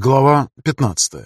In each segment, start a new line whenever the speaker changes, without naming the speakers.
Глава 15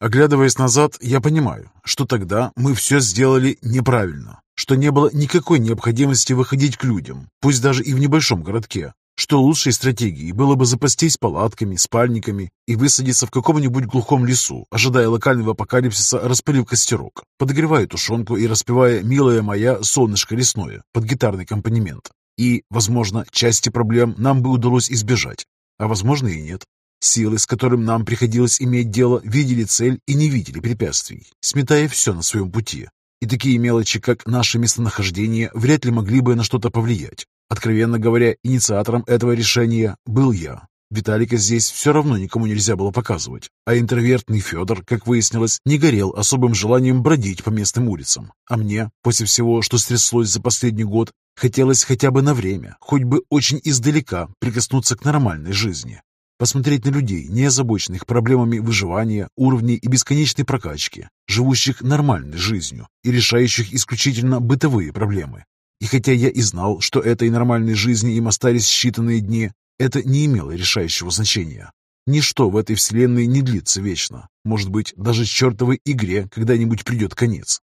Оглядываясь назад, я понимаю, что тогда мы все сделали неправильно, что не было никакой необходимости выходить к людям, пусть даже и в небольшом городке, что лучшей стратегией было бы запастись палатками, спальниками и высадиться в каком-нибудь глухом лесу, ожидая локального апокалипсиса, распылив костерок, подогревая тушенку и распевая «Милая моя, солнышко лесное» под гитарный аккомпанемент. И, возможно, части проблем нам бы удалось избежать, а возможно и нет. Силы, с которым нам приходилось иметь дело, видели цель и не видели препятствий, сметая все на своем пути. И такие мелочи, как наше местонахождение, вряд ли могли бы на что-то повлиять. Откровенно говоря, инициатором этого решения был я. Виталика здесь все равно никому нельзя было показывать, а интровертный Федор, как выяснилось, не горел особым желанием бродить по местным улицам. А мне, после всего, что стряслось за последний год, хотелось хотя бы на время, хоть бы очень издалека, прикоснуться к нормальной жизни. Посмотреть на людей, не озабоченных проблемами выживания, уровней и бесконечной прокачки, живущих нормальной жизнью и решающих исключительно бытовые проблемы. И хотя я и знал, что этой нормальной жизни им остались считанные дни, это не имело решающего значения. Ничто в этой вселенной не длится вечно. Может быть, даже чертовой игре когда-нибудь придет конец.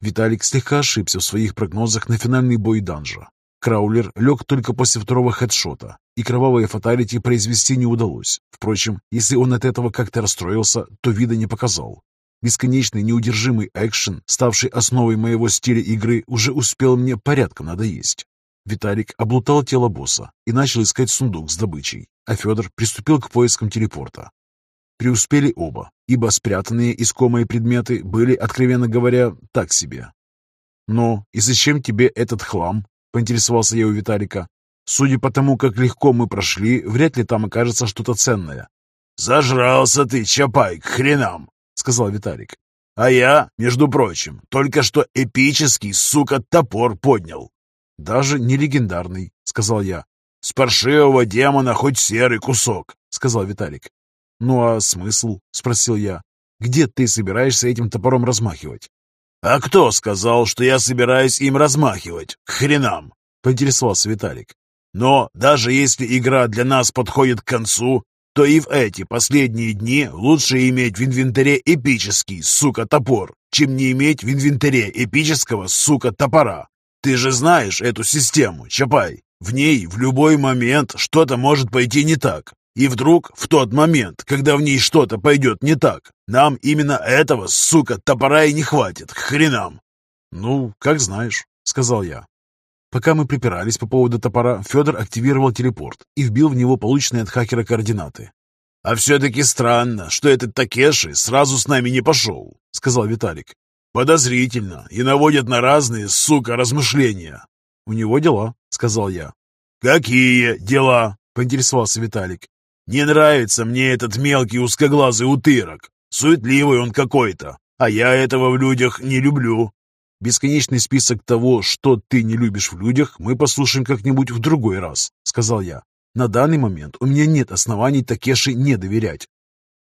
Виталик слегка ошибся в своих прогнозах на финальный бой данжа. Краулер лег только после второго хедшота, и кровавое фаталити произвести не удалось. Впрочем, если он от этого как-то расстроился, то вида не показал. Бесконечный неудержимый экшен, ставший основой моего стиля игры, уже успел мне порядком надоесть. Виталик облутал тело босса и начал искать сундук с добычей, а Федор приступил к поискам телепорта. Преуспели оба, ибо спрятанные искомые предметы были, откровенно говоря, так себе. «Ну, и зачем тебе этот хлам?» — поинтересовался я у Виталика. «Судя по тому, как легко мы прошли, вряд ли там окажется что-то ценное».
«Зажрался ты, Чапай, к хренам!» — сказал Виталик. «А я, между прочим, только что эпический, сука, топор поднял.
«Даже не легендарный», — сказал я.
«С паршивого демона хоть серый кусок», — сказал Виталик.
«Ну а смысл?» — спросил я. «Где ты собираешься этим топором размахивать?»
«А кто сказал, что я собираюсь им размахивать? К хренам!» — поинтересовался Виталик. «Но даже если игра для нас подходит к концу, то и в эти последние дни лучше иметь в инвентаре эпический, сука, топор, чем не иметь в инвентаре эпического, сука, топора. Ты же знаешь эту систему, Чапай. В ней в любой момент что-то может пойти не так. И вдруг, в тот момент, когда в ней что-то пойдет не так, нам именно этого, сука, топора и не хватит, к хренам.
«Ну, как знаешь», — сказал я. Пока мы припирались по поводу топора, Федор активировал телепорт и вбил в него полученные от хакера координаты.
«А все-таки странно, что этот Такеши сразу с нами не пошел», — сказал Виталик. Подозрительно и наводят на разные, сука, размышления.
У него дела, сказал я.
Какие дела? Поинтересовался Виталик. Не нравится мне этот мелкий узкоглазый утырок. Суетливый он какой-то, а я этого в людях не люблю.
Бесконечный список того, что ты не любишь в людях, мы послушаем как-нибудь в другой раз, сказал я. На данный момент у меня нет оснований Такеши не доверять.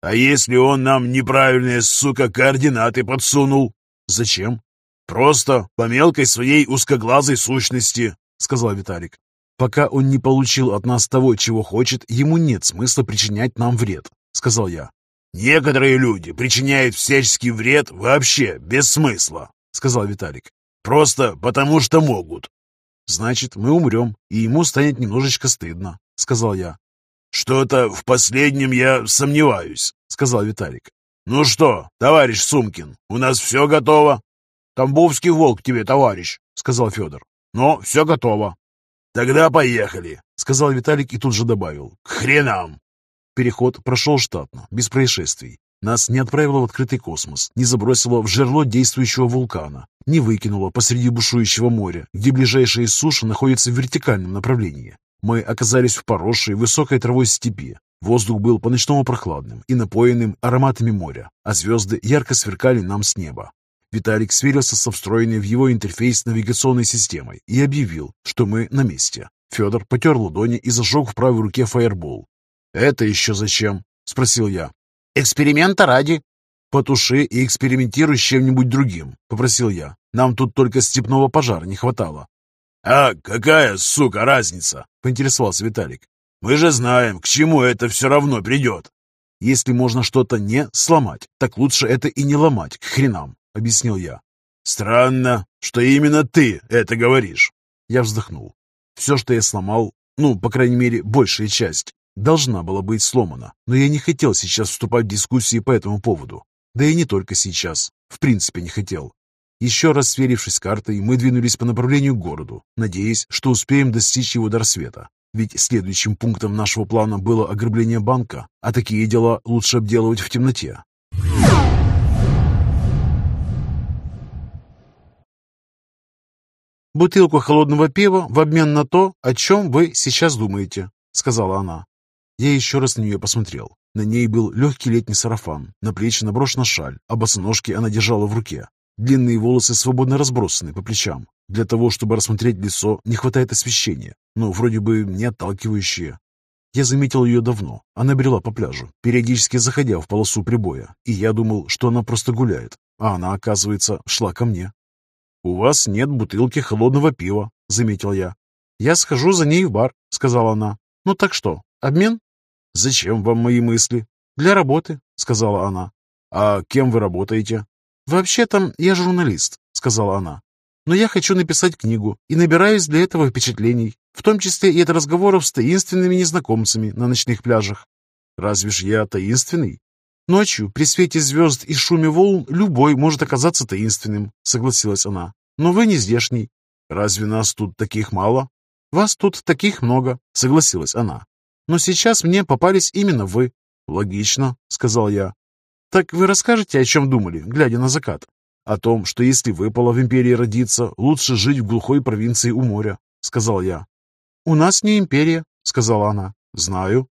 А если он нам неправильные, сука, координаты подсунул?
«Зачем?»
«Просто по мелкой своей узкоглазой сущности», — сказал Виталик.
«Пока он не получил от нас того, чего хочет, ему нет смысла причинять нам вред», — сказал я.
«Некоторые люди причиняют всяческий вред вообще без смысла», — сказал Виталик. «Просто потому что могут».
«Значит, мы умрем, и ему станет немножечко стыдно», — сказал я.
«Что-то в последнем я сомневаюсь», — сказал Виталик. «Ну что, товарищ Сумкин, у нас все готово?»
«Тамбовский волк тебе, товарищ», — сказал Федор. «Но все готово».
«Тогда поехали», — сказал Виталик и тут же добавил. «К хренам!»
Переход прошел штатно, без происшествий. Нас не отправило в открытый космос, не забросило в жерло действующего вулкана, не выкинуло посреди бушующего моря, где ближайшая суша находится в вертикальном направлении. Мы оказались в поросшей высокой травой степи, Воздух был по-ночному прохладным и напоенным ароматами моря, а звезды ярко сверкали нам с неба. Виталик сверился со встроенной в его интерфейс навигационной системой и объявил, что мы на месте. Федор потер ладони и зажег в правой руке фаербол. «Это еще зачем?» — спросил я.
«Эксперимента ради».
«Потуши и экспериментируй с чем-нибудь другим», — попросил я. «Нам тут только степного пожара не хватало».
«А какая, сука, разница?» — поинтересовался Виталик. «Мы же знаем, к чему это все равно придет».
«Если можно что-то не сломать, так лучше это и не ломать, к хренам», — объяснил я.
«Странно, что именно ты это говоришь».
Я вздохнул. Все, что я сломал, ну, по крайней мере, большая часть, должна была быть сломана, но я не хотел сейчас вступать в дискуссии по этому поводу. Да и не только сейчас. В принципе, не хотел. Еще раз сверившись картой, мы двинулись по направлению к городу, надеясь, что успеем достичь его до рассвета. Ведь следующим пунктом нашего плана было ограбление банка, а такие дела лучше обделывать в темноте. «Бутылку холодного пива в обмен на то, о чем вы сейчас думаете», — сказала она. Я еще раз на нее посмотрел. На ней был легкий летний сарафан, на плечи наброшена шаль, а босоножки она держала в руке. Длинные волосы свободно разбросаны по плечам. Для того, чтобы рассмотреть лицо, не хватает освещения, но вроде бы не отталкивающее. Я заметил ее давно. Она брела по пляжу, периодически заходя в полосу прибоя, и я думал, что она просто гуляет, а она, оказывается, шла ко мне. «У вас нет бутылки холодного пива», — заметил я. «Я схожу за ней в бар», — сказала она. «Ну так что, обмен?»
«Зачем вам мои мысли?»
«Для работы», — сказала она.
«А кем вы работаете?»
«Вообще-то я журналист», — сказала она. «Но я хочу написать книгу и набираюсь для этого впечатлений, в том числе и от разговоров с таинственными незнакомцами на ночных пляжах».
«Разве ж я таинственный?»
«Ночью, при свете звезд и шуме волн, любой может оказаться таинственным», — согласилась она. «Но вы не здешний».
«Разве нас тут таких мало?»
«Вас тут таких много», — согласилась она. «Но сейчас мне попались именно вы».
«Логично», — сказал я.
Так вы расскажете, о чем думали, глядя на закат?
О том, что если выпало в империи родиться, лучше жить в глухой провинции у моря, сказал я.
У нас не империя, сказала она.
Знаю.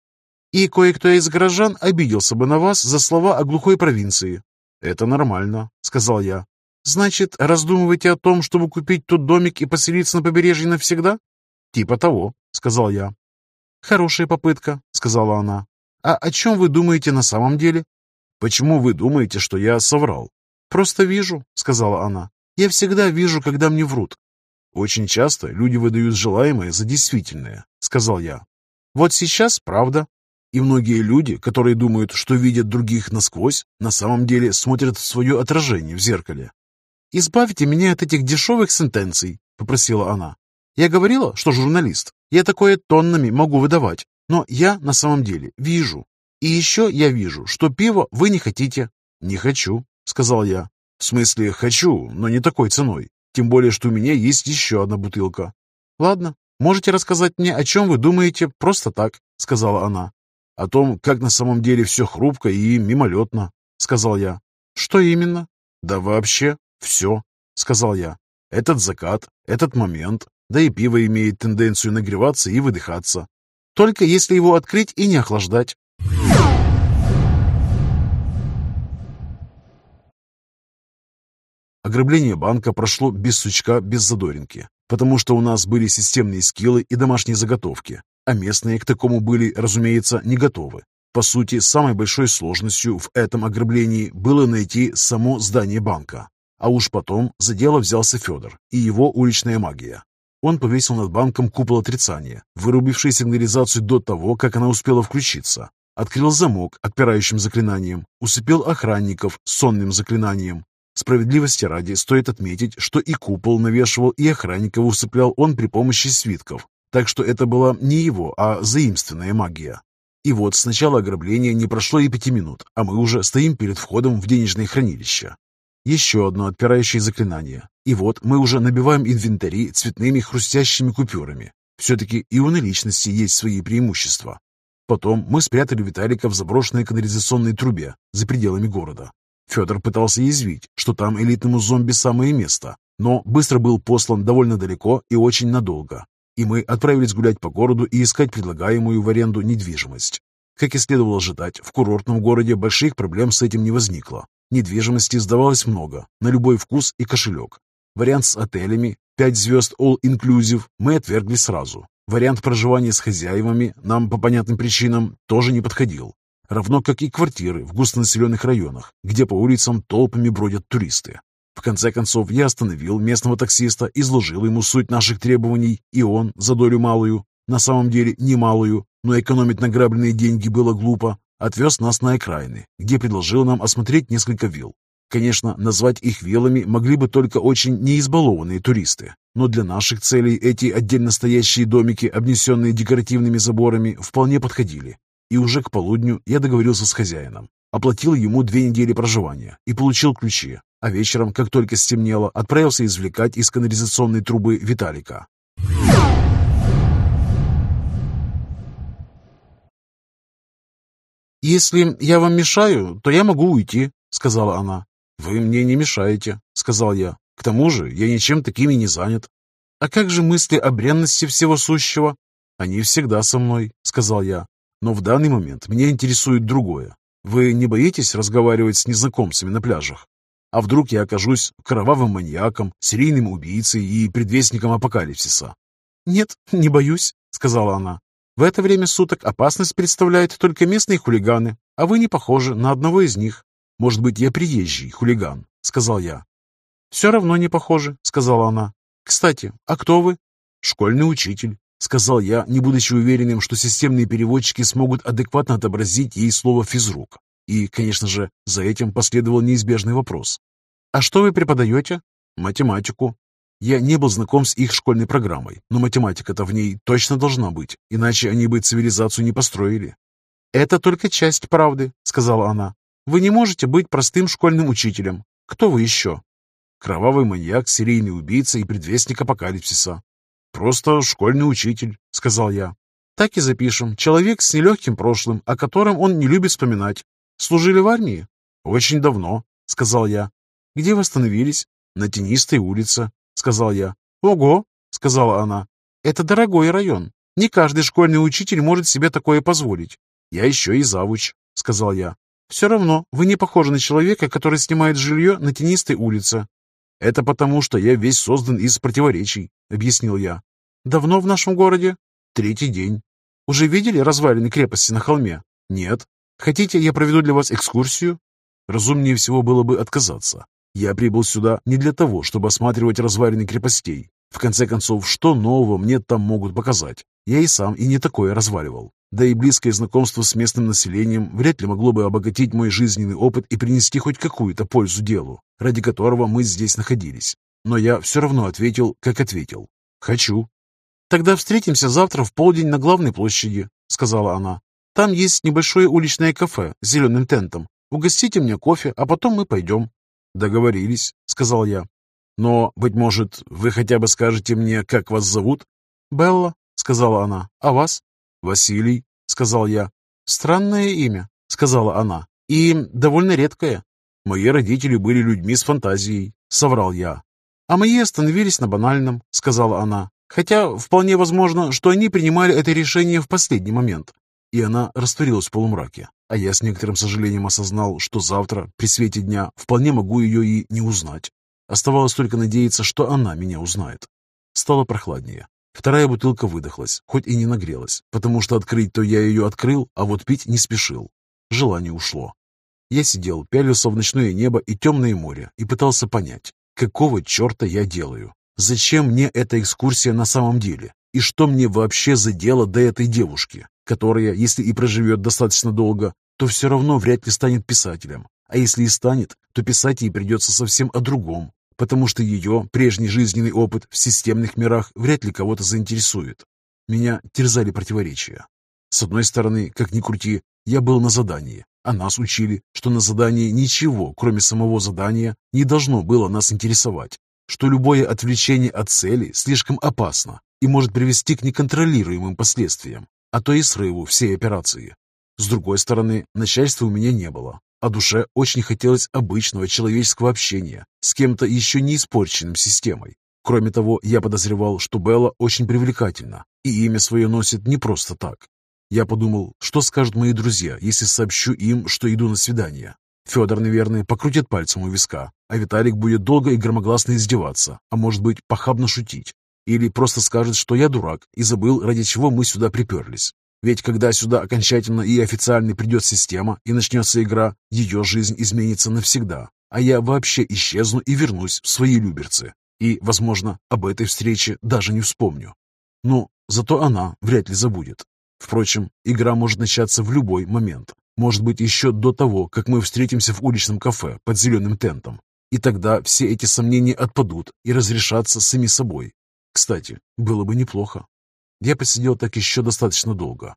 И кое-кто из горожан обиделся бы на вас за слова о глухой провинции.
Это нормально, сказал я.
Значит, раздумываете о том, чтобы купить тут домик и поселиться на побережье навсегда?
Типа того, сказал я.
Хорошая попытка, сказала она. А о чем вы думаете на самом деле?
«Почему вы думаете, что я соврал?»
«Просто вижу», — сказала она. «Я всегда вижу, когда мне врут».
«Очень часто люди выдают желаемое за действительное», — сказал я.
«Вот сейчас правда».
И многие люди, которые думают, что видят других насквозь, на самом деле смотрят в свое отражение в зеркале.
«Избавьте меня от этих дешевых сентенций», — попросила она. «Я говорила, что журналист. Я такое тоннами могу выдавать. Но я на самом деле вижу, и еще я вижу, что пиво вы не хотите».
«Не хочу», — сказал я. «В смысле, хочу, но не такой ценой. Тем более, что у меня есть еще одна бутылка».
«Ладно, можете рассказать мне, о чем вы думаете просто так», — сказала она.
«О том, как на самом деле все хрупко и мимолетно», — сказал я.
«Что именно?»
«Да вообще все», — сказал я. «Этот закат, этот момент, да и пиво имеет тенденцию нагреваться и выдыхаться.
Только если его открыть и не охлаждать.
Ограбление банка прошло без сучка, без задоринки, потому что у нас были системные скиллы и домашние заготовки, а местные к такому были, разумеется, не готовы. По сути, самой большой сложностью в этом ограблении было найти само здание банка. А уж потом за дело взялся Федор и его уличная магия. Он повесил над банком купол отрицания, вырубивший сигнализацию до того, как она успела включиться. Открыл замок отпирающим заклинанием, усыпил охранников сонным заклинанием, Справедливости ради стоит отметить, что и купол навешивал, и охранников усыплял он при помощи свитков, так что это была не его, а заимственная магия. И вот с начала ограбления не прошло и пяти минут, а мы уже стоим перед входом в денежное хранилище. Еще одно отпирающее заклинание. И вот мы уже набиваем инвентари цветными хрустящими купюрами. Все-таки и у наличности есть свои преимущества. Потом мы спрятали Виталика в заброшенной канализационной трубе за пределами города. Федор пытался язвить, что там элитному зомби самое место, но быстро был послан довольно далеко и очень надолго. И мы отправились гулять по городу и искать предлагаемую в аренду недвижимость. Как и следовало ожидать, в курортном городе больших проблем с этим не возникло. Недвижимости сдавалось много, на любой вкус и кошелек. Вариант с отелями, 5 звезд All Inclusive, мы отвергли сразу. Вариант проживания с хозяевами нам по понятным причинам тоже не подходил равно как и квартиры в густонаселенных районах, где по улицам толпами бродят туристы.
В конце концов, я остановил местного таксиста, изложил ему суть наших требований, и он, за долю малую, на самом деле немалую, но экономить награбленные деньги было глупо, отвез нас на окраины, где предложил нам осмотреть несколько вилл. Конечно, назвать их виллами могли бы только очень неизбалованные туристы, но для наших целей эти отдельно стоящие домики, обнесенные декоративными заборами, вполне подходили. И уже к полудню я договорился с хозяином, оплатил ему две недели проживания и получил ключи, а вечером, как только стемнело, отправился извлекать из канализационной трубы Виталика. «Если я вам мешаю, то я могу уйти», — сказала она. «Вы мне не мешаете», — сказал я. «К тому же я ничем такими не занят». «А как же мысли о бренности всего сущего?» «Они всегда со мной», — сказал я. «Но в данный момент меня интересует другое. Вы не боитесь разговаривать с незнакомцами на пляжах? А вдруг я окажусь кровавым маньяком, серийным убийцей и предвестником апокалипсиса?» «Нет, не боюсь», — сказала она. «В это время суток опасность представляют только местные хулиганы, а вы не похожи на одного из них. Может быть, я приезжий хулиган, сказал я. Все равно не похоже, сказала она. Кстати, а кто вы? Школьный учитель, сказал я, не будучи уверенным, что системные переводчики смогут адекватно отобразить ей слово физрук. И, конечно же, за этим последовал неизбежный вопрос. «А что вы преподаете?» «Математику». Я не был знаком с их школьной программой, но математика-то в ней точно должна быть, иначе они бы цивилизацию не построили. «Это только часть правды», — сказала она. Вы не можете быть простым школьным учителем. Кто вы еще? Кровавый маньяк, серийный убийца и предвестник апокалипсиса. Просто школьный учитель, сказал я. Так и запишем. Человек с нелегким прошлым, о котором он не любит вспоминать. Служили в армии? Очень давно, сказал я. Где вы остановились? На Тенистой улице, сказал я. Ого, сказала она. Это дорогой район. Не каждый школьный учитель может себе такое позволить. Я еще и завуч, сказал я. Все равно вы не похожи на человека, который снимает жилье на тенистой улице. Это потому, что я весь создан из противоречий, объяснил я. Давно в нашем городе? Третий день. Уже видели развалины крепости на холме? Нет. Хотите, я проведу для вас экскурсию? Разумнее всего было бы отказаться. Я прибыл сюда не для того, чтобы осматривать развалины крепостей. В конце концов, что нового мне там могут показать? Я и сам и не такое разваливал. Да и близкое знакомство с местным населением вряд ли могло бы обогатить мой жизненный опыт и принести хоть какую-то пользу делу, ради которого мы здесь находились. Но я все равно ответил, как ответил. «Хочу». «Тогда встретимся завтра в полдень на главной площади», — сказала она. «Там есть небольшое уличное кафе с зеленым тентом. Угостите мне кофе, а потом мы пойдем». «Договорились», — сказал я. «Но, быть может, вы хотя бы скажете мне, как вас зовут?» «Белла», — сказала она. «А вас?» «Василий», — сказал я. «Странное имя», — сказала она, — «и довольно редкое». «Мои родители были людьми с фантазией», — соврал я. «А мои остановились на банальном», — сказала она. «Хотя вполне возможно, что они принимали это решение в последний момент». И она растворилась в полумраке. А я с некоторым сожалением осознал, что завтра, при свете дня, вполне могу ее и не узнать. Оставалось только надеяться, что она меня узнает. Стало прохладнее. Вторая бутылка выдохлась, хоть и не нагрелась, потому что открыть-то я ее открыл, а вот пить не спешил. Желание ушло. Я сидел, пялился в ночное небо и темное море и пытался понять, какого черта я делаю. Зачем мне эта экскурсия на самом деле? И что мне вообще за дело до этой девушки, которая, если и проживет достаточно долго, то все равно вряд ли станет писателем. А если и станет, то писать ей придется совсем о другом, потому что ее прежний жизненный опыт в системных мирах вряд ли кого-то заинтересует. Меня терзали противоречия. С одной стороны, как ни крути, я был на задании, а нас учили, что на задании ничего, кроме самого задания, не должно было нас интересовать, что любое отвлечение от цели слишком опасно и может привести к неконтролируемым последствиям, а то и срыву всей операции. С другой стороны, начальства у меня не было, а душе очень хотелось обычного человеческого общения с кем-то еще не испорченным системой. Кроме того, я подозревал, что Белла очень привлекательна, и имя свое носит не просто так. Я подумал, что скажут мои друзья, если сообщу им, что иду на свидание. Федор, наверное, покрутит пальцем у виска, а Виталик будет долго и громогласно издеваться, а может быть, похабно шутить. Или просто скажет, что я дурак и забыл, ради чего мы сюда приперлись. Ведь когда сюда окончательно и официально придет система и начнется игра, ее жизнь изменится навсегда. а я вообще исчезну и вернусь в свои Люберцы. И, возможно, об этой встрече даже не вспомню. Но зато она вряд ли забудет. Впрочем, игра может начаться в любой момент. Может быть, еще до того, как мы встретимся в уличном кафе под зеленым тентом. И тогда все эти сомнения отпадут и разрешатся сами собой. Кстати, было бы неплохо. Я посидел так еще достаточно долго.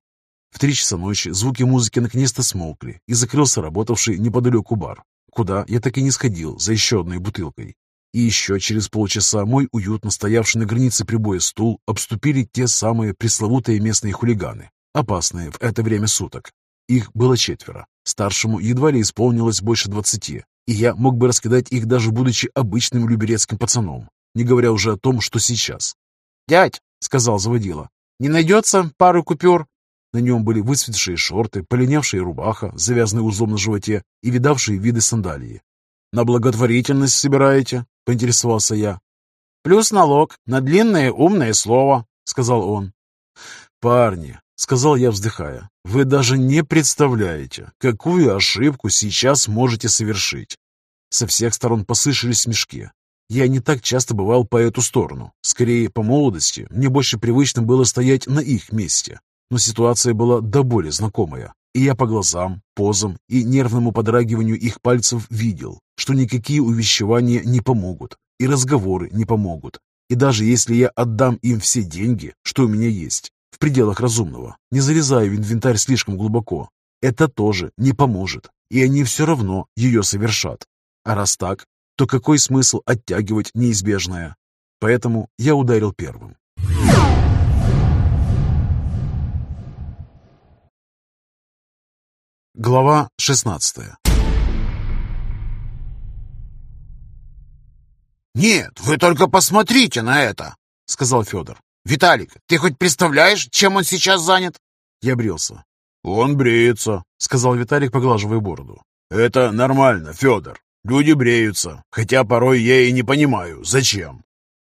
В три часа ночи звуки музыки наконец-то смолкли и закрылся работавший неподалеку бар, куда я так и не сходил за еще одной бутылкой. И еще через полчаса мой уютно стоявший на границе прибоя стул обступили те самые пресловутые местные хулиганы, опасные в это время суток. Их было четверо. Старшему едва ли исполнилось больше двадцати, и я мог бы раскидать их даже будучи обычным люберецким пацаном, не говоря уже о том, что сейчас.
«Дядь», — сказал заводила, — «не найдется пару купюр?»
На нем были выцветшие шорты, полинявшая рубаха, завязанный узлом на животе и видавшие виды сандалии. «На благотворительность собираете?» — поинтересовался я.
«Плюс налог на длинное умное слово», — сказал он.
«Парни», — сказал я, вздыхая, — «вы даже не представляете, какую ошибку сейчас можете совершить». Со всех сторон послышались смешки. Я не так часто бывал по эту сторону. Скорее, по молодости, мне больше привычно было стоять на их месте. Но ситуация была до боли знакомая. И я по глазам, позам и нервному подрагиванию их пальцев видел, что никакие увещевания не помогут, и разговоры не помогут. И даже если я отдам им все деньги, что у меня есть, в пределах разумного, не залезая в инвентарь слишком глубоко, это тоже не поможет, и они все равно ее совершат. А раз так, то какой смысл оттягивать неизбежное? Поэтому я ударил первым. Глава 16
«Нет, вы только посмотрите на это!» — сказал Федор. «Виталик, ты хоть представляешь, чем он сейчас занят?»
Я брился.
«Он бреется», — сказал Виталик, поглаживая бороду. «Это нормально, Федор. Люди бреются, хотя порой я и не понимаю, зачем».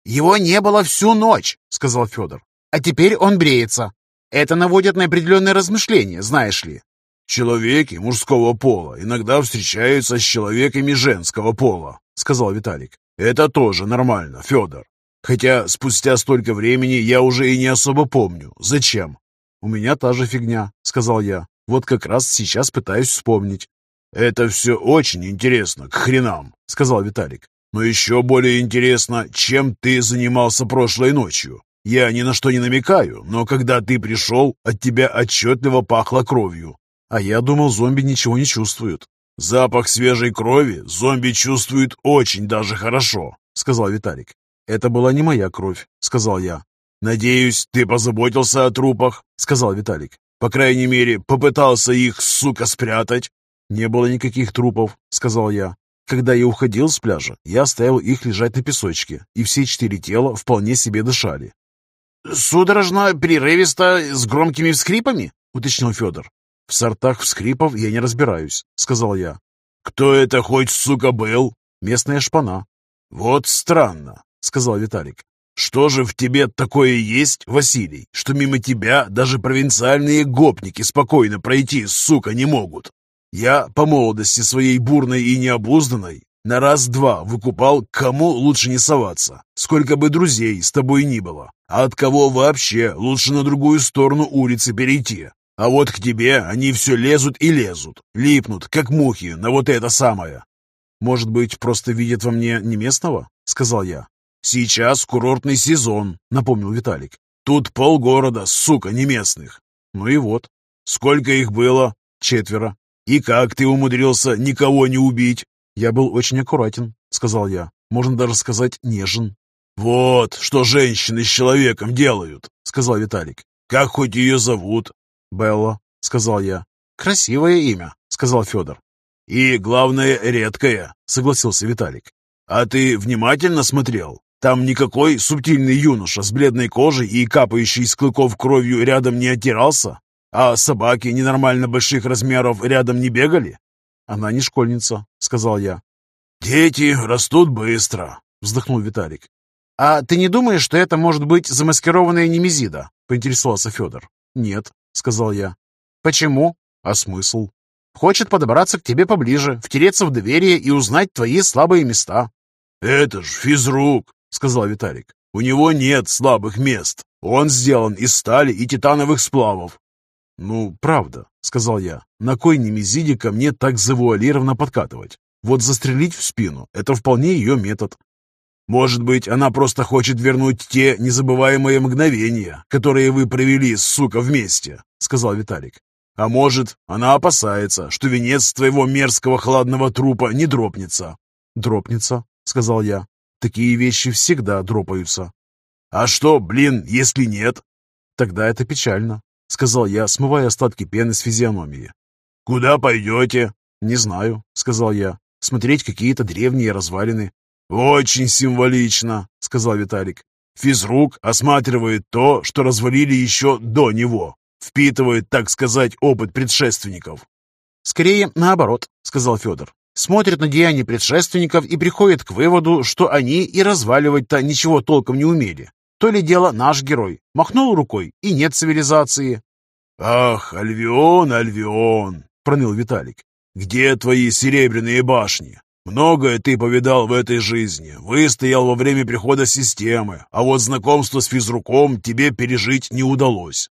«Его не было всю ночь», — сказал Федор. «А теперь он бреется. Это наводит на определенные размышления, знаешь ли».
«Человеки мужского пола иногда встречаются с человеками женского пола», — сказал Виталик. «Это тоже нормально, Федор. Хотя спустя столько времени я уже и не особо помню. Зачем?»
«У меня та же фигня», — сказал я. «Вот как раз сейчас пытаюсь вспомнить».
«Это все очень интересно, к хренам», — сказал Виталик. «Но еще более интересно, чем ты занимался прошлой ночью. Я ни на что не намекаю, но когда ты пришел, от тебя отчетливо пахло кровью.
А я думал, зомби ничего не чувствуют.
Запах свежей крови зомби чувствуют очень даже хорошо», — сказал Виталик.
«Это была не моя кровь», — сказал я.
«Надеюсь, ты позаботился о трупах», — сказал Виталик. «По крайней мере, попытался их, сука, спрятать».
«Не было никаких трупов», — сказал я. Когда я уходил с пляжа, я оставил их лежать на песочке, и все четыре тела вполне себе дышали.
«Судорожно, прерывисто, с громкими вскрипами?» — уточнил Федор.
«В сортах вскрипов я не разбираюсь», — сказал я.
«Кто это хоть, сука, был?»
«Местная шпана».
«Вот странно», — сказал Виталик. «Что же в тебе такое есть, Василий, что мимо тебя даже провинциальные гопники спокойно пройти, сука, не могут? Я по молодости своей бурной и необузданной на раз-два выкупал, кому лучше не соваться, сколько бы друзей с тобой ни было, а от кого вообще лучше на другую сторону улицы перейти. А вот к тебе они все лезут и лезут, липнут, как мухи, на вот это самое.
«Может быть, просто видят во мне не местного?» — сказал я.
«Сейчас курортный сезон», — напомнил Виталик. «Тут полгорода, сука, не местных».
«Ну и вот».
«Сколько их было?»
«Четверо».
«И как ты умудрился никого не убить?»
«Я был очень аккуратен», — сказал я. «Можно даже сказать, нежен».
«Вот, что женщины с человеком делают», — сказал Виталик. «Как хоть ее зовут?»
«Белла», — сказал я.
«Красивое имя», — сказал Федор.
«И, главное, редкое», — согласился Виталик. «А ты внимательно смотрел? Там никакой субтильный юноша с бледной кожей и капающий из клыков кровью рядом не оттирался? А собаки ненормально больших размеров рядом не бегали?
Она не школьница, сказал я.
Дети растут быстро, вздохнул Виталик.
А ты не думаешь, что это может быть замаскированная немезида? Поинтересовался Федор.
Нет, сказал я.
Почему?
А смысл?
Хочет подобраться к тебе поближе, втереться в доверие и узнать твои слабые места».
«Это ж физрук», — сказал Виталик. «У него нет слабых мест. Он сделан из стали и титановых сплавов».
«Ну, правда», — сказал я. «На кой немезиде ко мне так завуалированно подкатывать? Вот застрелить в спину — это вполне ее метод.
Может быть, она просто хочет вернуть те незабываемые мгновения, которые вы провели, сука, вместе», — сказал Виталик. «А может, она опасается, что венец твоего мерзкого хладного трупа не дропнется».
«Дропнется», — сказал я. «Такие вещи всегда дропаются».
«А что, блин, если нет?»
«Тогда это печально», — сказал я, смывая остатки пены с физиономии.
«Куда пойдете?»
«Не знаю», — сказал я. «Смотреть какие-то древние развалины.
«Очень символично», — сказал Виталик. «Физрук осматривает то, что развалили еще до него. Впитывает, так сказать, опыт предшественников».
«Скорее наоборот», — сказал Федор. «Смотрит на деяния предшественников и приходит к выводу, что они и разваливать-то ничего толком не умели. То ли дело наш герой. Махнул рукой, и нет цивилизации».
«Ах, Альвион, Альвион!» — проныл Виталик. «Где твои серебряные башни? Многое ты повидал в этой жизни, выстоял во время прихода системы, а вот знакомство с физруком тебе пережить не удалось».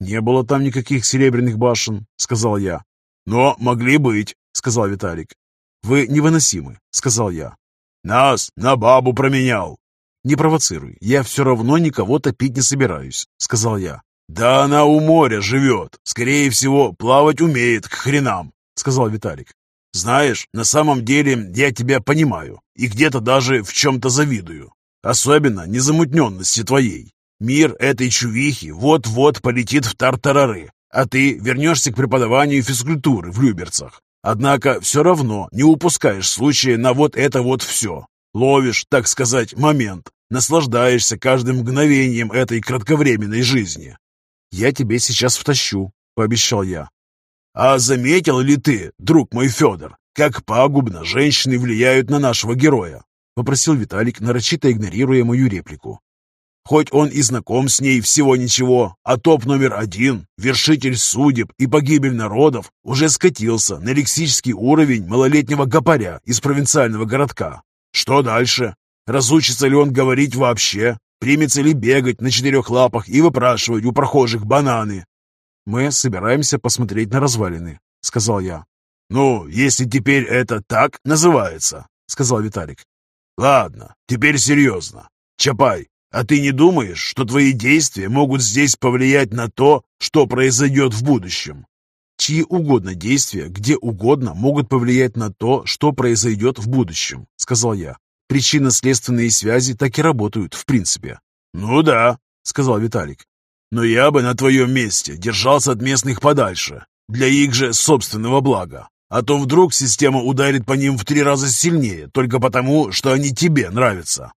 «Не было там никаких серебряных башен», — сказал я.
«Но могли быть», — сказал Виталик.
«Вы невыносимы», — сказал я.
«Нас на бабу променял».
«Не провоцируй, я все равно никого топить не собираюсь», — сказал я.
«Да она у моря живет. Скорее всего, плавать умеет к хренам», — сказал Виталик. Знаешь, на самом деле я тебя понимаю и где-то даже в чем-то завидую. Особенно незамутненности твоей. Мир этой чувихи вот-вот полетит в тартарары, а ты вернешься к преподаванию физкультуры в Люберцах. Однако все равно не упускаешь случая на вот это вот все. Ловишь, так сказать, момент, наслаждаешься каждым мгновением этой кратковременной жизни.
«Я тебе сейчас втащу», — пообещал я.
А заметил ли ты, друг мой Федор, как пагубно женщины влияют на нашего героя?» — попросил Виталик, нарочито игнорируя мою реплику. Хоть он и знаком с ней всего ничего, а топ номер один, вершитель судеб и погибель народов, уже скатился на лексический уровень малолетнего гопаря из провинциального городка. Что дальше? Разучится ли он говорить вообще? Примется ли бегать на четырех лапах и выпрашивать у прохожих бананы?
«Мы собираемся посмотреть на развалины», — сказал я.
«Ну, если теперь это так называется», — сказал Виталик. «Ладно, теперь серьезно. Чапай, а ты не думаешь, что твои действия могут здесь повлиять на то, что произойдет в будущем?»
Чьи угодно действия, где угодно, могут повлиять на то, что произойдет в будущем, сказал я. Причинно-следственные связи так и работают, в принципе.
«Ну да», — сказал Виталик. Но я бы на твоем месте держался от местных подальше, для их же собственного блага. А то вдруг система ударит по ним в три раза сильнее, только потому, что они тебе нравятся.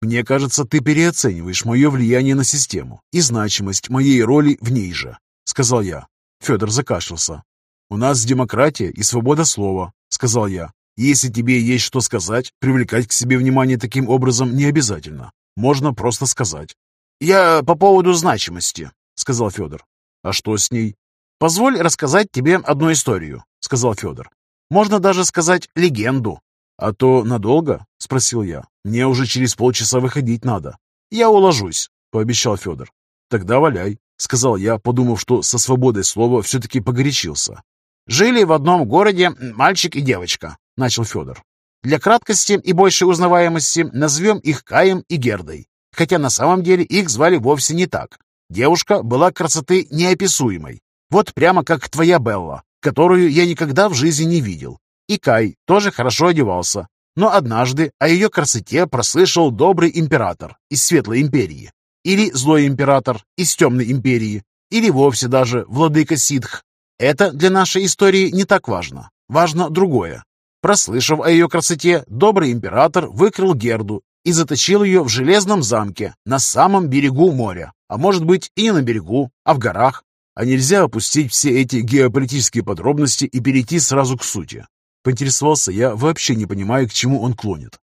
Мне кажется, ты переоцениваешь мое влияние на систему и значимость моей роли в ней же, сказал я. Федор закашлялся. У нас демократия и свобода слова, сказал я. Если тебе есть что сказать, привлекать к себе внимание таким образом не обязательно. Можно просто сказать.
«Я по поводу значимости», — сказал Федор.
«А что с ней?»
«Позволь рассказать тебе одну историю», — сказал Федор. «Можно даже сказать легенду».
«А то надолго?» — спросил я. «Мне уже через полчаса выходить надо».
«Я уложусь», —
пообещал Федор. «Тогда валяй», — сказал я, подумав, что со свободой слова все-таки погорячился.
«Жили в одном городе мальчик и девочка», — начал Федор. «Для краткости и большей узнаваемости назовем их Каем и Гердой хотя на самом деле их звали вовсе не так. Девушка была красоты неописуемой, вот прямо как твоя Белла, которую я никогда в жизни не видел. И Кай тоже хорошо одевался, но однажды о ее красоте прослышал добрый император из Светлой Империи, или злой император из Темной Империи, или вовсе даже владыка Ситх. Это для нашей истории не так важно. Важно другое. Прослышав о ее красоте, добрый император выкрал Герду и заточил ее в железном замке на самом берегу моря, а может быть и не на берегу, а в горах. А нельзя опустить все эти геополитические подробности и перейти сразу к сути. Поинтересовался я, вообще не понимая, к чему он клонит.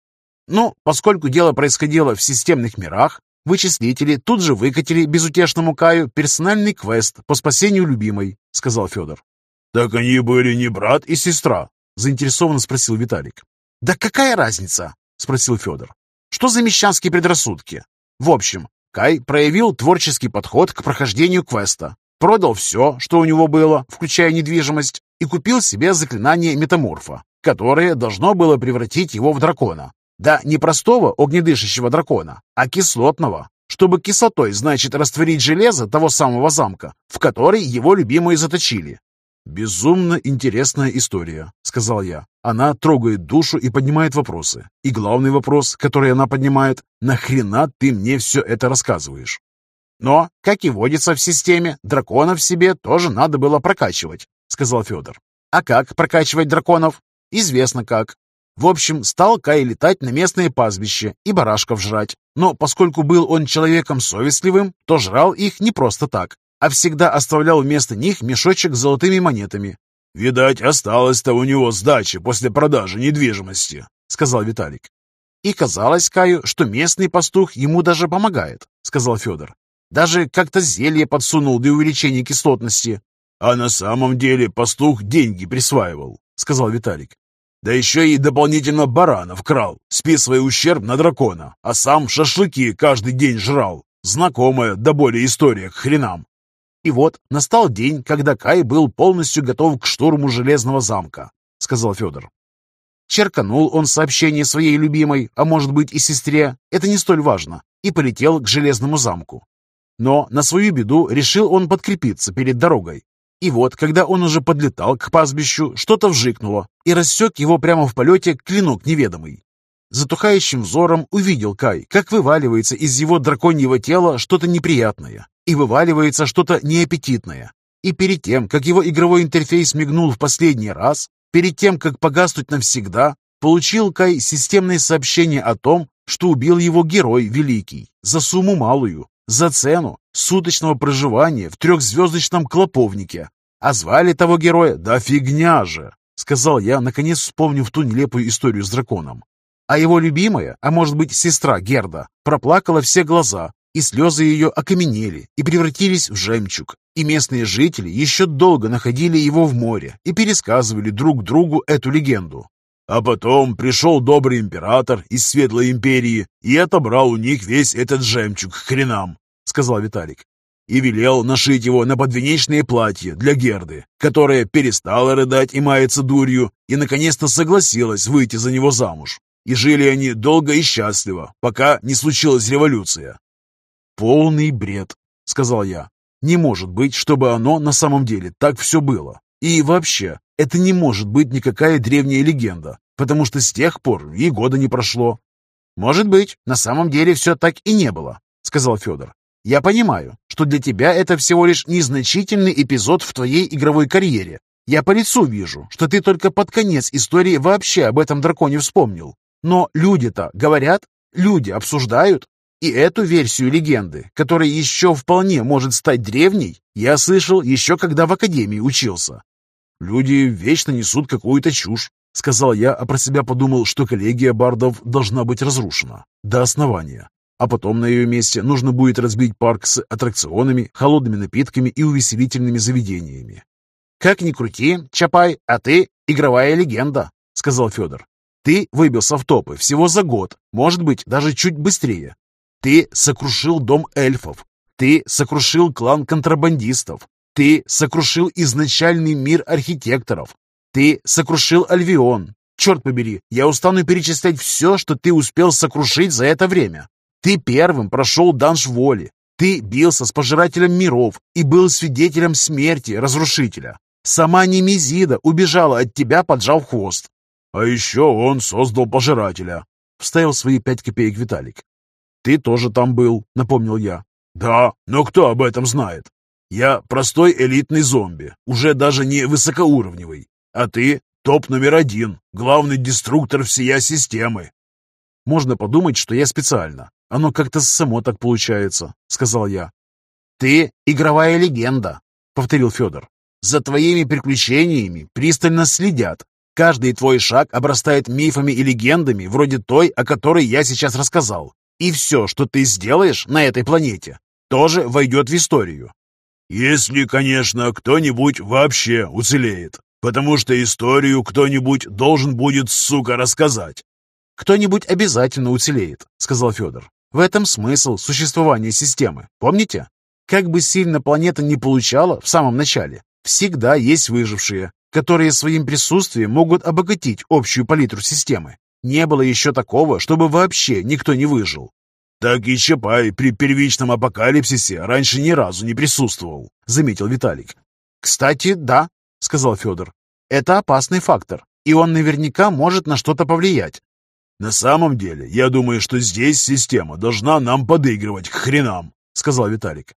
Ну, поскольку дело происходило в системных мирах, вычислители тут же выкатили безутешному Каю персональный квест по спасению любимой, сказал Федор.
«Так они были не брат и сестра?»
– заинтересованно спросил Виталик.
«Да какая разница?» – спросил Федор. «Что за мещанские предрассудки? В общем, Кай проявил творческий подход к прохождению квеста, продал все, что у него было, включая недвижимость, и купил себе заклинание метаморфа, которое должно было превратить его в дракона. Да не простого огнедышащего дракона, а кислотного, чтобы кислотой, значит, растворить железо того самого замка, в который его любимую заточили.
«Безумно интересная история», — сказал я. Она трогает душу и поднимает вопросы. И главный вопрос, который она поднимает, «Нахрена ты мне все это рассказываешь?»
«Но, как и водится в системе, драконов в себе тоже надо было прокачивать», — сказал Федор. «А как прокачивать драконов? Известно как. В общем, стал Кай летать на местные пастбища и барашков жрать. Но поскольку был он человеком совестливым, то жрал их не просто так, а всегда оставлял вместо них мешочек с золотыми монетами.
«Видать, осталось-то у него сдачи после продажи недвижимости», — сказал Виталик.
«И казалось Каю, что местный пастух ему даже помогает», — сказал Федор. «Даже как-то зелье подсунул для увеличения кислотности».
«А на самом деле пастух деньги присваивал», — сказал Виталик. Да еще и дополнительно баранов крал, списывая ущерб на дракона, а сам шашлыки каждый день жрал. Знакомая до боли история к хренам.
И вот настал день, когда Кай был полностью готов к штурму Железного замка, сказал Федор. Черканул он сообщение своей любимой, а может быть и сестре, это не столь важно, и полетел к Железному замку. Но на свою беду решил он подкрепиться перед дорогой, и вот, когда он уже подлетал к пастбищу, что-то вжикнуло, и рассек его прямо в полете клинок неведомый. Затухающим взором увидел Кай, как вываливается из его драконьего тела что-то неприятное, и вываливается что-то неаппетитное. И перед тем, как его игровой интерфейс мигнул в последний раз, перед тем, как погаснуть навсегда, получил Кай системное сообщение о том, что убил его герой великий за сумму малую, за цену суточного проживания в трехзвездочном клоповнике. А звали того героя «Да фигня же!» — сказал я, наконец вспомнив ту нелепую историю с драконом. А его любимая, а может быть сестра Герда, проплакала все глаза, и слезы ее окаменели и превратились в жемчуг. И местные жители еще долго находили его в море и пересказывали друг другу эту легенду.
А потом пришел добрый император из Светлой Империи и отобрал у них весь этот жемчуг к хренам, — сказал Виталик. И велел нашить его на подвенечное платье для Герды, которая перестала рыдать и маяться дурью, и наконец-то согласилась выйти за него замуж. И жили они долго и счастливо, пока не случилась революция.
«Полный бред», — сказал я. «Не может быть, чтобы оно на самом деле так все было. И вообще, это не может быть никакая древняя легенда, потому что с тех пор и года не прошло.
«Может быть, на самом деле все так и не было», — сказал Федор. «Я понимаю, что для тебя это всего лишь незначительный эпизод в твоей игровой карьере. Я по лицу вижу, что ты только под конец истории вообще об этом драконе вспомнил. Но люди-то говорят, люди обсуждают, и эту версию легенды, которая еще вполне может стать древней, я слышал еще когда в академии учился.
«Люди вечно несут какую-то чушь», — сказал я, а про себя подумал, что коллегия бардов должна быть разрушена до основания. А потом на ее месте нужно будет разбить парк с аттракционами, холодными напитками и увеселительными заведениями.
«Как ни крути, Чапай, а ты игровая легенда», — сказал Федор. «Ты выбился в топы всего за год, может быть, даже чуть быстрее. Ты сокрушил дом эльфов, ты сокрушил клан контрабандистов, ты сокрушил изначальный мир архитекторов. Ты сокрушил Альвион. Черт побери, я устану перечислять все, что ты успел сокрушить за это время. Ты первым прошел данж воли. Ты бился с пожирателем миров и был свидетелем смерти разрушителя. Сама Немезида убежала от тебя, поджав хвост.
А еще он создал пожирателя.
Вставил свои пять копеек Виталик. Ты тоже там был, напомнил я.
Да, но кто об этом знает? Я простой элитный зомби, уже даже не высокоуровневый. А ты топ номер один, главный деструктор всея системы.
Можно подумать, что я специально. Оно как-то само так получается, сказал я.
Ты игровая легенда, повторил Федор. За твоими приключениями пристально следят. Каждый твой шаг обрастает мифами и легендами, вроде той, о которой я сейчас рассказал. И все, что ты сделаешь на этой планете, тоже войдет в историю.
Если, конечно, кто-нибудь вообще уцелеет. Потому что историю кто-нибудь должен будет, сука, рассказать.
«Кто-нибудь обязательно уцелеет», — сказал Федор. «В этом смысл существования системы. Помните? Как бы сильно планета не получала в самом начале, всегда есть выжившие, которые своим присутствием могут обогатить общую палитру системы. Не было еще такого, чтобы вообще никто не выжил.
«Так и Чапай при первичном апокалипсисе раньше ни разу не присутствовал», — заметил Виталик.
«Кстати, да», — сказал Федор. «Это опасный фактор, и он наверняка может на что-то повлиять.
«На самом деле, я думаю, что здесь система должна нам подыгрывать к хренам», — сказал Виталик.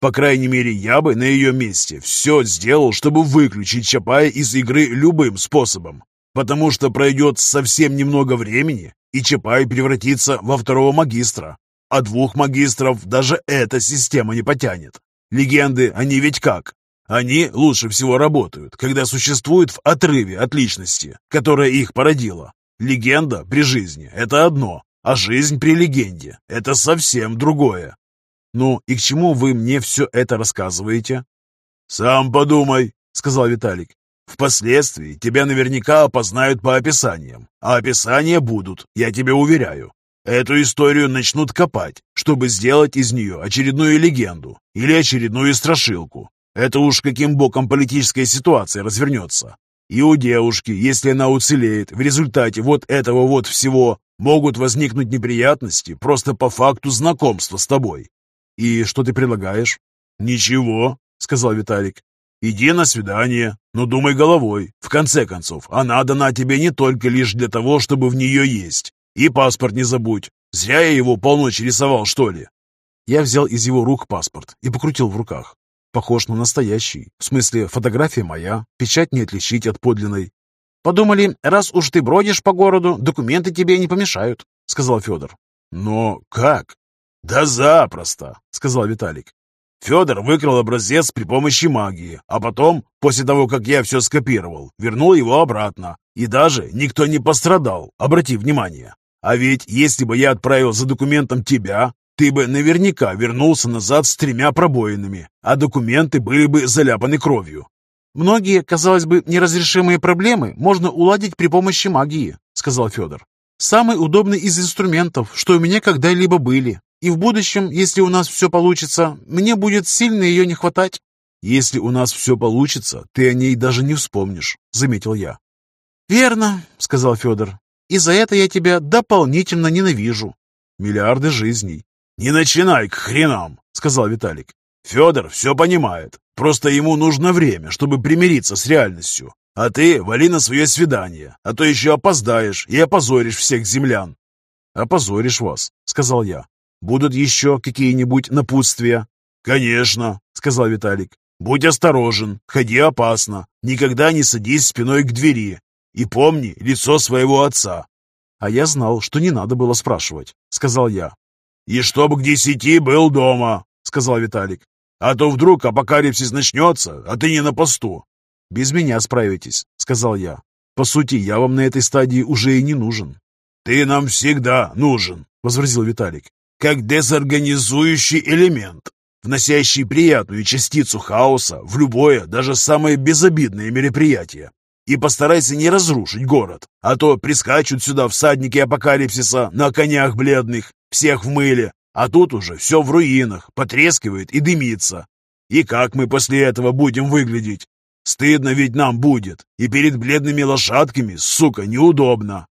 «По крайней мере, я бы на ее месте все сделал, чтобы выключить Чапая из игры любым способом, потому что пройдет совсем немного времени, и Чапай превратится во второго магистра, а двух магистров даже эта система не потянет. Легенды, они ведь как? Они лучше всего работают, когда существуют в отрыве от личности, которая их породила. Легенда при жизни – это одно, а жизнь при легенде – это совсем другое.
Ну и к чему вы мне все это рассказываете?
«Сам подумай», – сказал Виталик. «Впоследствии тебя наверняка опознают по описаниям, а описания будут, я тебе уверяю. Эту историю начнут копать, чтобы сделать из нее очередную легенду или очередную страшилку. Это уж каким боком политическая ситуация развернется. И у девушки, если она уцелеет, в результате вот этого вот всего могут возникнуть неприятности просто по факту знакомства с тобой.
И что ты предлагаешь?
Ничего, сказал Виталик. Иди на свидание, но думай головой. В конце концов, она дана тебе не только лишь для того, чтобы в нее есть. И паспорт не забудь. Зря я его полночь рисовал, что ли.
Я взял из его рук паспорт и покрутил в руках. Похож на настоящий. В смысле, фотография моя, печать не отличить от подлинной. Подумали, раз уж ты бродишь по городу, документы тебе не помешают, сказал Федор.
Но как? Да запросто, сказал Виталик. Федор выкрал образец при помощи магии, а потом, после того, как я все скопировал, вернул его обратно. И даже никто не пострадал, обрати внимание. А ведь если бы я отправил за документом тебя, ты бы наверняка вернулся назад с тремя пробоинами, а документы были бы заляпаны кровью.
«Многие, казалось бы, неразрешимые проблемы можно уладить при помощи магии», — сказал Федор. «Самый удобный из инструментов, что у меня когда-либо были. И в будущем, если у нас все получится, мне будет сильно ее не хватать».
«Если у нас все получится, ты о ней даже не вспомнишь», — заметил я.
«Верно», — сказал Федор. «И за это я тебя дополнительно ненавижу».
«Миллиарды жизней, «Не начинай к хренам», — сказал Виталик. «Федор все понимает. Просто ему нужно время, чтобы примириться с реальностью. А ты вали на свое свидание, а то еще опоздаешь и опозоришь всех землян».
«Опозоришь вас», — сказал я. «Будут еще какие-нибудь напутствия?»
«Конечно», — сказал Виталик. «Будь осторожен, ходи опасно, никогда не садись спиной к двери и помни лицо своего отца».
«А я знал, что не надо было спрашивать», — сказал я.
«И чтоб к десяти был дома», — сказал Виталик. «А то вдруг апокалипсис начнется, а ты не на посту».
«Без меня справитесь», — сказал я. «По сути, я вам на этой стадии уже и не нужен».
«Ты нам всегда нужен», — возразил Виталик, «как дезорганизующий элемент, вносящий приятную частицу хаоса в любое, даже самое безобидное мероприятие. И постарайся не разрушить город, а то прискачут сюда всадники апокалипсиса на конях бледных, всех в мыле, а тут уже все в руинах, потрескивает и дымится. И как мы после этого будем выглядеть? Стыдно ведь нам будет, и перед бледными лошадками, сука, неудобно.